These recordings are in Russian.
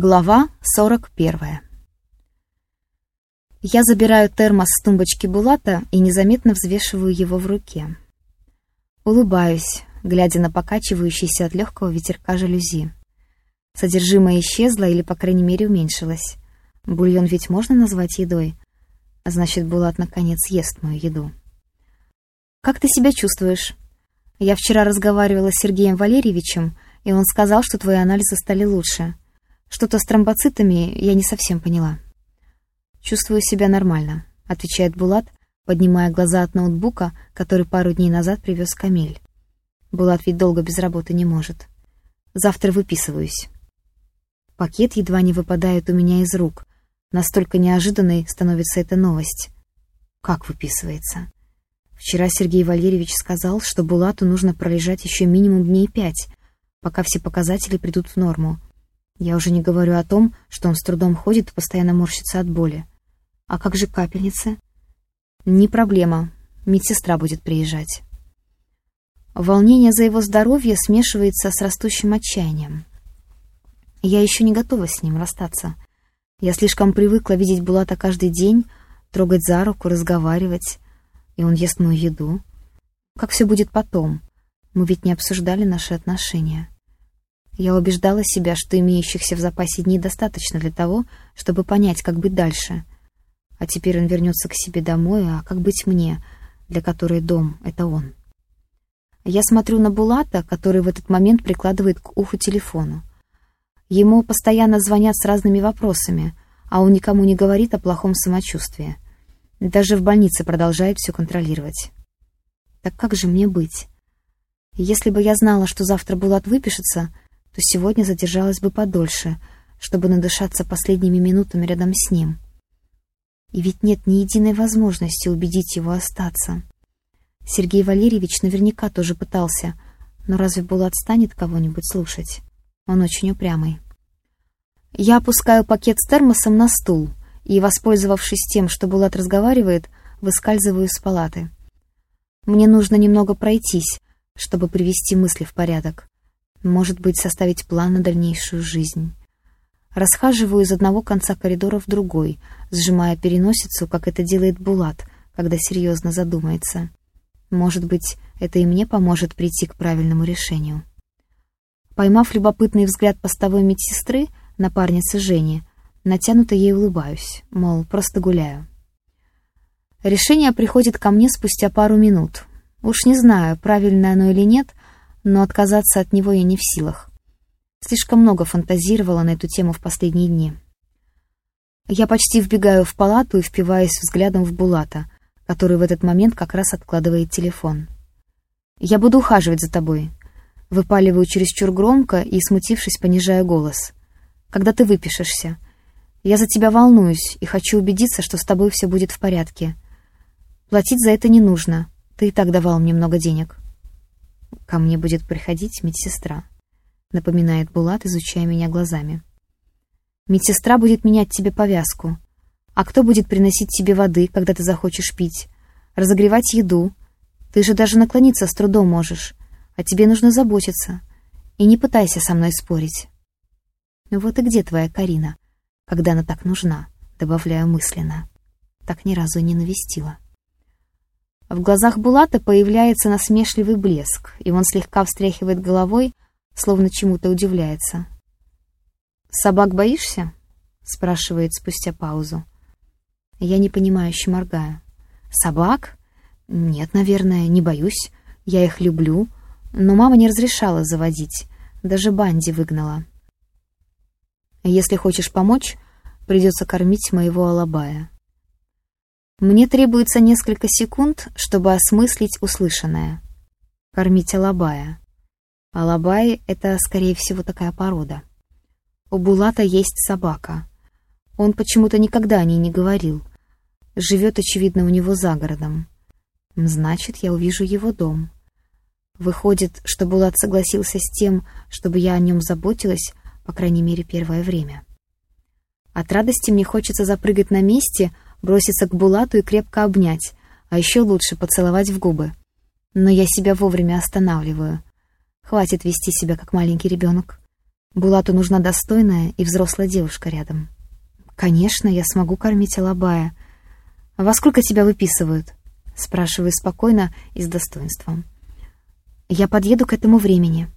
Глава 41 Я забираю термос с тумбочки Булата и незаметно взвешиваю его в руке. Улыбаюсь, глядя на покачивающийся от легкого ветерка жалюзи. Содержимое исчезло или, по крайней мере, уменьшилось. Бульон ведь можно назвать едой? Значит, Булат наконец ест мою еду. «Как ты себя чувствуешь?» Я вчера разговаривала с Сергеем Валерьевичем, и он сказал, что твои анализы стали лучше. Что-то с тромбоцитами я не совсем поняла. «Чувствую себя нормально», — отвечает Булат, поднимая глаза от ноутбука, который пару дней назад привез Камиль. Булат ведь долго без работы не может. Завтра выписываюсь. Пакет едва не выпадает у меня из рук. Настолько неожиданной становится эта новость. Как выписывается? Вчера Сергей Валерьевич сказал, что Булату нужно пролежать еще минимум дней пять, пока все показатели придут в норму. Я уже не говорю о том, что он с трудом ходит и постоянно морщится от боли. А как же капельницы? Не проблема. Медсестра будет приезжать. Волнение за его здоровье смешивается с растущим отчаянием. Я еще не готова с ним расстаться. Я слишком привыкла видеть Булата каждый день, трогать за руку, разговаривать, и он ест мою еду. Как все будет потом? Мы ведь не обсуждали наши отношения. Я убеждала себя, что имеющихся в запасе дней достаточно для того, чтобы понять, как быть дальше. А теперь он вернется к себе домой, а как быть мне, для которой дом — это он? Я смотрю на Булата, который в этот момент прикладывает к уху телефону. Ему постоянно звонят с разными вопросами, а он никому не говорит о плохом самочувствии. Даже в больнице продолжает все контролировать. Так как же мне быть? Если бы я знала, что завтра Булат выпишется, то сегодня задержалась бы подольше, чтобы надышаться последними минутами рядом с ним. И ведь нет ни единой возможности убедить его остаться. Сергей Валерьевич наверняка тоже пытался, но разве Булат станет кого-нибудь слушать? Он очень упрямый. Я опускаю пакет с термосом на стул и, воспользовавшись тем, что Булат разговаривает, выскальзываю из палаты. Мне нужно немного пройтись, чтобы привести мысли в порядок. Может быть, составить план на дальнейшую жизнь. Расхаживаю из одного конца коридора в другой, сжимая переносицу, как это делает Булат, когда серьезно задумается. Может быть, это и мне поможет прийти к правильному решению. Поймав любопытный взгляд постовой медсестры, напарницы Жени, натянуто ей улыбаюсь, мол, просто гуляю. Решение приходит ко мне спустя пару минут. Уж не знаю, правильно оно или нет, но отказаться от него я не в силах. Слишком много фантазировала на эту тему в последние дни. Я почти вбегаю в палату и впиваюсь взглядом в Булата, который в этот момент как раз откладывает телефон. «Я буду ухаживать за тобой», выпаливаю чересчур громко и, смутившись, понижая голос. «Когда ты выпишешься? Я за тебя волнуюсь и хочу убедиться, что с тобой все будет в порядке. Платить за это не нужно, ты и так давал мне много денег». «Ко мне будет приходить медсестра», — напоминает Булат, изучая меня глазами. «Медсестра будет менять тебе повязку. А кто будет приносить тебе воды, когда ты захочешь пить? Разогревать еду? Ты же даже наклониться с трудом можешь. А тебе нужно заботиться. И не пытайся со мной спорить». «Ну вот и где твоя Карина, когда она так нужна?» — добавляю мысленно. Так ни разу не навестила. В глазах Булата появляется насмешливый блеск, и он слегка встряхивает головой, словно чему-то удивляется. «Собак боишься?» — спрашивает спустя паузу. Я непонимающе моргаю. «Собак? Нет, наверное, не боюсь. Я их люблю, но мама не разрешала заводить, даже Банди выгнала. Если хочешь помочь, придется кормить моего алабая». Мне требуется несколько секунд, чтобы осмыслить услышанное. Кормить алабая. Алабай — это, скорее всего, такая порода. У Булата есть собака. Он почему-то никогда о ней не говорил. Живет, очевидно, у него за городом. Значит, я увижу его дом. Выходит, что Булат согласился с тем, чтобы я о нем заботилась, по крайней мере, первое время. От радости мне хочется запрыгать на месте — броситься к Булату и крепко обнять, а еще лучше поцеловать в губы. Но я себя вовремя останавливаю. Хватит вести себя как маленький ребенок. Булату нужна достойная и взрослая девушка рядом. «Конечно, я смогу кормить Алабая. Во сколько тебя выписывают?» Спрашиваю спокойно и с достоинством. «Я подъеду к этому времени».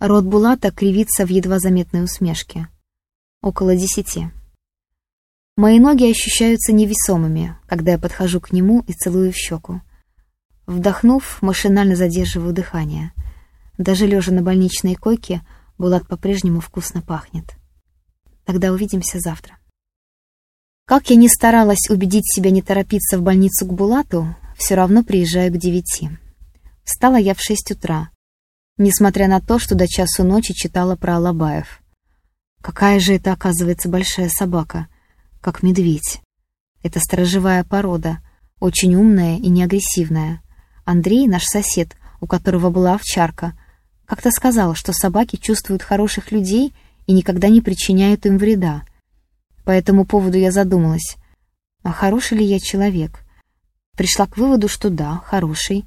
Рот Булата кривится в едва заметной усмешке. Около десяти. Мои ноги ощущаются невесомыми, когда я подхожу к нему и целую в щеку. Вдохнув, машинально задерживаю дыхание. Даже лежа на больничной койке, Булат по-прежнему вкусно пахнет. Тогда увидимся завтра. Как я ни старалась убедить себя не торопиться в больницу к Булату, все равно приезжаю к девяти. Встала я в шесть утра, несмотря на то, что до часу ночи читала про Алабаев. Какая же это, оказывается, большая собака — как медведь. Это сторожевая порода, очень умная и неагрессивная. Андрей, наш сосед, у которого была овчарка, как-то сказал, что собаки чувствуют хороших людей и никогда не причиняют им вреда. По этому поводу я задумалась, а хороший ли я человек? Пришла к выводу, что да, хороший.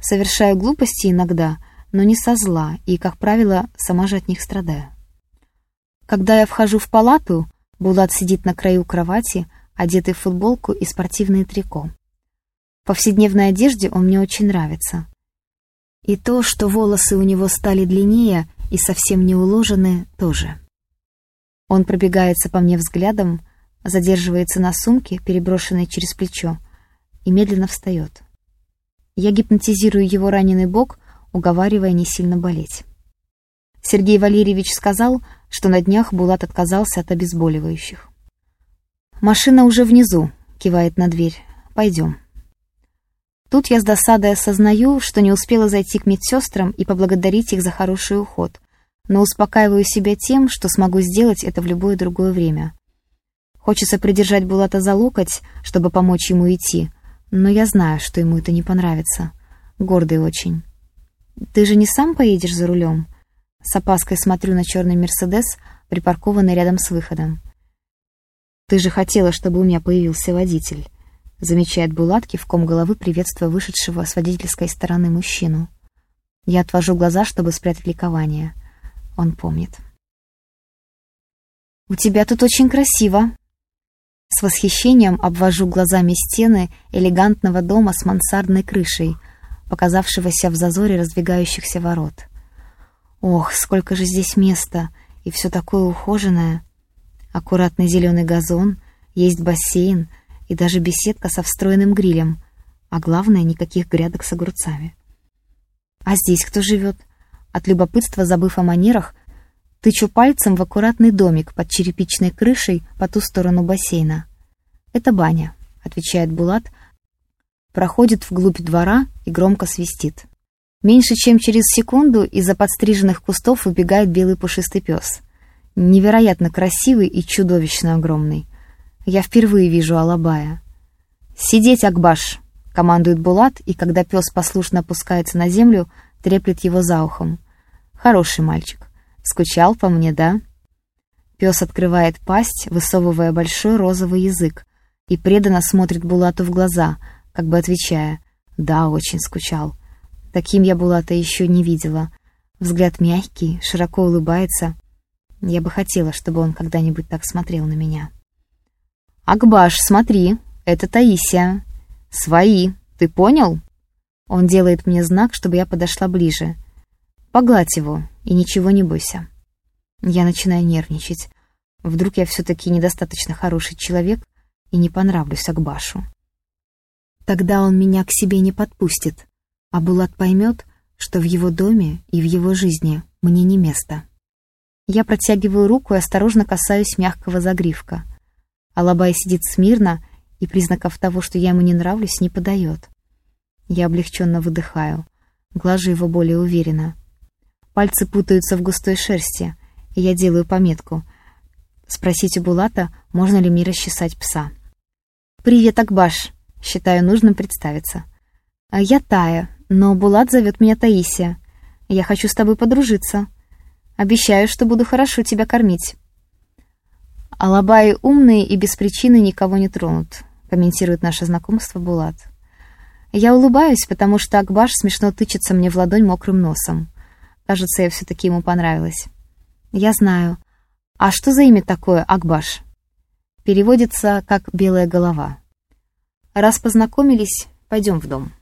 Совершаю глупости иногда, но не со зла, и, как правило, сама же от них страдаю. Когда я вхожу в палату, Булат сидит на краю кровати, одетый в футболку и спортивные трико. В повседневной одежде он мне очень нравится. И то, что волосы у него стали длиннее и совсем не уложены, тоже. Он пробегается по мне взглядом, задерживается на сумке, переброшенной через плечо, и медленно встает. Я гипнотизирую его раненый бок, уговаривая не сильно болеть. Сергей Валерьевич сказал, что на днях Булат отказался от обезболивающих. «Машина уже внизу», — кивает на дверь. «Пойдем». Тут я с досадой осознаю, что не успела зайти к медсестрам и поблагодарить их за хороший уход, но успокаиваю себя тем, что смогу сделать это в любое другое время. Хочется придержать Булата за локоть, чтобы помочь ему идти, но я знаю, что ему это не понравится. Гордый очень. «Ты же не сам поедешь за рулем?» С опаской смотрю на черный «Мерседес», припаркованный рядом с выходом. «Ты же хотела, чтобы у меня появился водитель», замечает Булат кивком головы, приветствуя вышедшего с водительской стороны мужчину. Я отвожу глаза, чтобы спрятать ликование. Он помнит. «У тебя тут очень красиво!» С восхищением обвожу глазами стены элегантного дома с мансардной крышей, показавшегося в зазоре раздвигающихся ворот. Ох, сколько же здесь места, и все такое ухоженное. Аккуратный зеленый газон, есть бассейн и даже беседка со встроенным грилем, а главное, никаких грядок с огурцами. А здесь кто живет? От любопытства, забыв о манерах, тычу пальцем в аккуратный домик под черепичной крышей по ту сторону бассейна. «Это баня», — отвечает Булат, проходит вглубь двора и громко свистит. Меньше чем через секунду из-за подстриженных кустов выбегает белый пушистый пес. Невероятно красивый и чудовищно огромный. Я впервые вижу Алабая. «Сидеть, Акбаш!» — командует Булат, и когда пес послушно опускается на землю, треплет его за ухом. «Хороший мальчик. Скучал по мне, да?» Пес открывает пасть, высовывая большой розовый язык, и преданно смотрит Булату в глаза, как бы отвечая «Да, очень скучал». Таким я Булата еще не видела. Взгляд мягкий, широко улыбается. Я бы хотела, чтобы он когда-нибудь так смотрел на меня. «Акбаш, смотри, это Таисия. Свои, ты понял?» Он делает мне знак, чтобы я подошла ближе. «Погладь его, и ничего не бойся». Я начинаю нервничать. Вдруг я все-таки недостаточно хороший человек и не понравлюсь Акбашу. Тогда он меня к себе не подпустит а Булат поймет, что в его доме и в его жизни мне не место. Я протягиваю руку и осторожно касаюсь мягкого загривка. Алабай сидит смирно и признаков того, что я ему не нравлюсь, не подает. Я облегченно выдыхаю, глажу его более уверенно. Пальцы путаются в густой шерсти, и я делаю пометку. Спросить у Булата, можно ли мне расчесать пса. «Привет, Акбаш!» Считаю нужным представиться. «А «Я Тая, но Булат зовет меня Таисия. Я хочу с тобой подружиться. Обещаю, что буду хорошо тебя кормить». «Алабаи умные и без причины никого не тронут», — комментирует наше знакомство Булат. Я улыбаюсь, потому что Акбаш смешно тычется мне в ладонь мокрым носом. Кажется, я все-таки ему понравилась. Я знаю. А что за имя такое, Акбаш? Переводится как «белая голова». Раз познакомились, пойдем в дом.